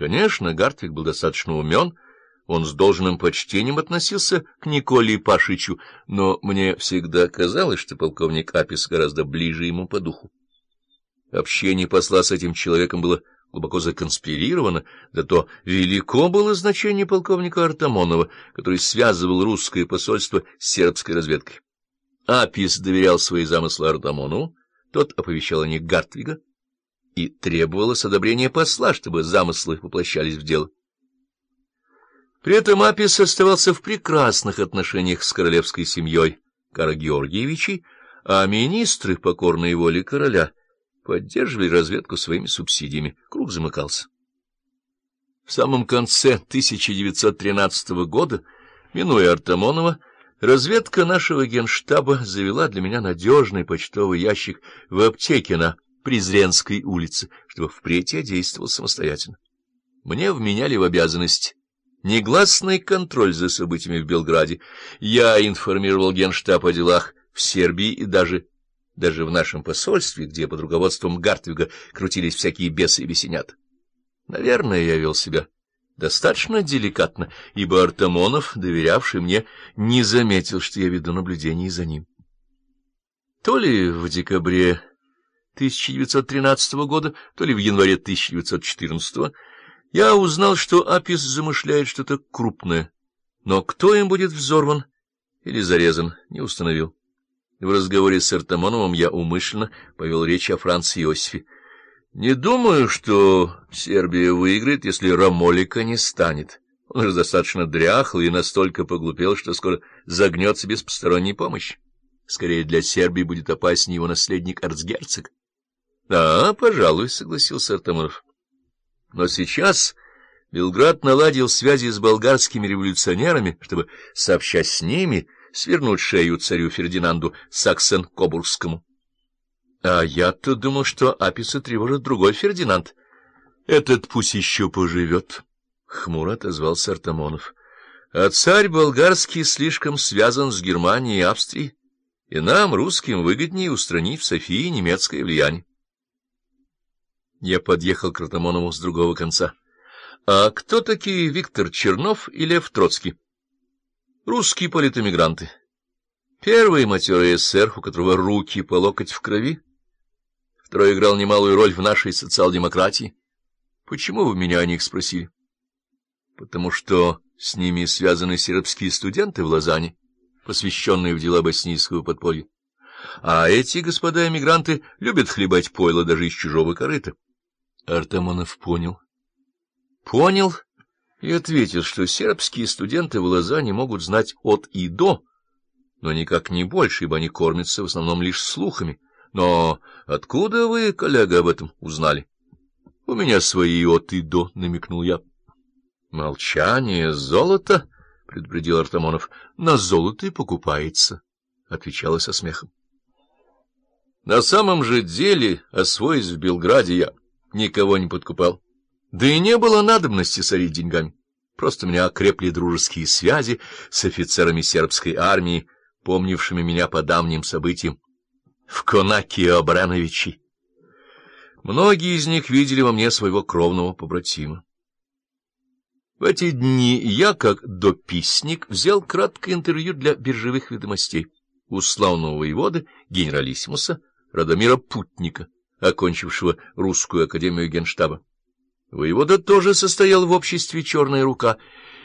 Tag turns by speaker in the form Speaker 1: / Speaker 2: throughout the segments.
Speaker 1: Конечно, Гартвик был достаточно умен, он с должным почтением относился к Николе Пашичу, но мне всегда казалось, что полковник Апис гораздо ближе ему по духу. Общение посла с этим человеком было глубоко законспирировано, зато велико было значение полковника Артамонова, который связывал русское посольство с сербской разведкой. Апис доверял свои замыслы Артамонову, тот оповещал о них Гартвига, и требовалось одобрение посла, чтобы замыслы воплощались в дело. При этом Апис оставался в прекрасных отношениях с королевской семьей Кара Георгиевичей, а министры, покорные воле короля, поддерживали разведку своими субсидиями. Круг замыкался. В самом конце 1913 года, минуя Артамонова, разведка нашего генштаба завела для меня надежный почтовый ящик в аптеке на Презренской улице, чтобы впредь я действовал самостоятельно. Мне вменяли в обязанность негласный контроль за событиями в Белграде. Я информировал генштаб о делах в Сербии и даже, даже в нашем посольстве, где под руководством Гартвига крутились всякие бесы и бесенят. Наверное, я вел себя достаточно деликатно, ибо Артамонов, доверявший мне, не заметил, что я веду наблюдение за ним. То ли в декабре 1913 года, то ли в январе 1914 я узнал, что Апис замышляет что-то крупное, но кто им будет взорван или зарезан, не установил. В разговоре с Артамоновым я умышленно повел речь о Франции Иосифе. Не думаю, что Сербия выиграет, если Рамолика не станет. Он же достаточно дряхлый и настолько поглупел, что скоро загнется без посторонней помощи. Скорее, для Сербии будет опаснее его наследник арцгерцог. — Да, пожалуй, — согласился Артамонов. Но сейчас Белград наладил связи с болгарскими революционерами, чтобы, сообща с ними, свернуть шею царю Фердинанду Саксен-Кобургскому. А я-то думал, что Аписа тревожит другой Фердинанд. Этот пусть еще поживет, — хмуро отозвался Артамонов. А царь болгарский слишком связан с Германией и Австрией, и нам, русским, выгоднее устранить в Софии немецкое влияние. Я подъехал к Ротомонову с другого конца. — А кто такие Виктор Чернов и Лев Троцкий? — Русские политэмигранты. Первый матерый эсер, у которого руки по локоть в крови. Второй играл немалую роль в нашей социал-демократии. Почему вы меня о них спросили? — Потому что с ними связаны сербские студенты в Лозанне, посвященные в дела боснийского подполья. А эти господа эмигранты любят хлебать пойло даже из чужого корыта. Артамонов понял. Понял и ответил, что сербские студенты в Лозанне могут знать от и до, но никак не больше, ибо они кормятся в основном лишь слухами. Но откуда вы, коллега, об этом узнали? — У меня свои от и до, — намекнул я. — Молчание, золото, — предупредил Артамонов. — На золото и покупается, — отвечала со смехом. На самом же деле, освоясь в Белграде, я никого не подкупал. Да и не было надобности сорить деньгами. Просто меня окрепли дружеские связи с офицерами сербской армии, помнившими меня по давним событиям в Конаке Абрановичи. Многие из них видели во мне своего кровного побратима. В эти дни я, как дописник, взял краткое интервью для биржевых ведомостей у славного воевода генералиссимуса Радомира Путника окончившего русскую академию генштаба. Воевода тоже состоял в обществе «Черная рука»,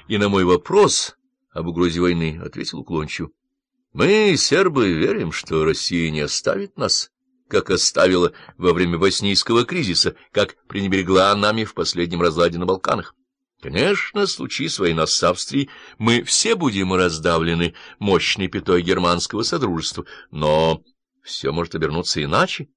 Speaker 1: и на мой вопрос об угрозе войны ответил уклончиво. Мы, сербы, верим, что Россия не оставит нас, как оставила во время боснийского кризиса, как пренебрегла нами в последнем разладе на Балканах. Конечно, случись война с Австрией, мы все будем раздавлены мощной пятой германского содружества, но все может обернуться иначе.